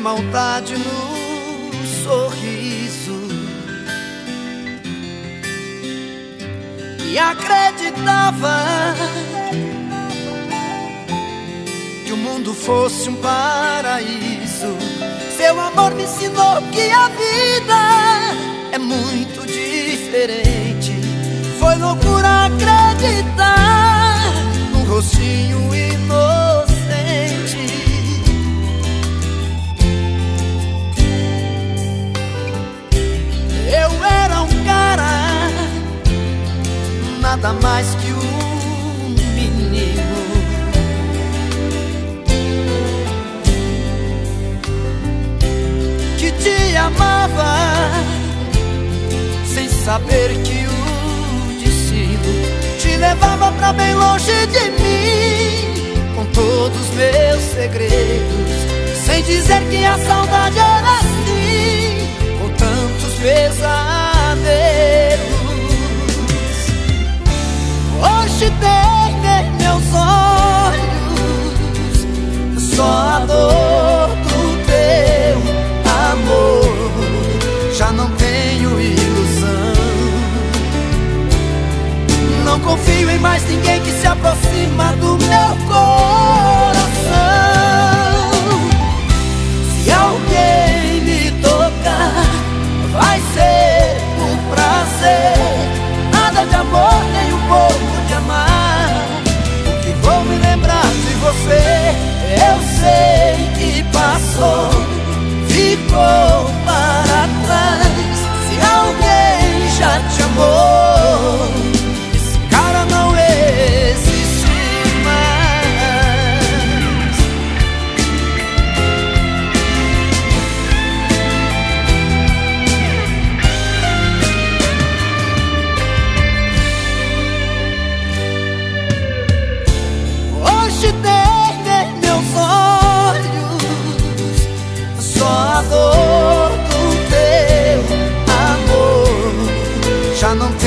maldade no sorriso e acreditava que o mundo fosse um paraíso. Seu amor me ensinou que a vida é muito diferente. Foi loucura acreditar num rostinho inocente. Nada mais que um menino. Que te amava sem saber que o destino te levava pra bem longe de mim, com todos meus segredos, sem dizer que a saudade era assim, com tantos pesadelos.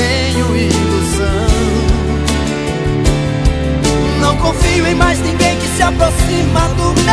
Tenho ilusão. Não confio em mais ninguém que se aproxima do meu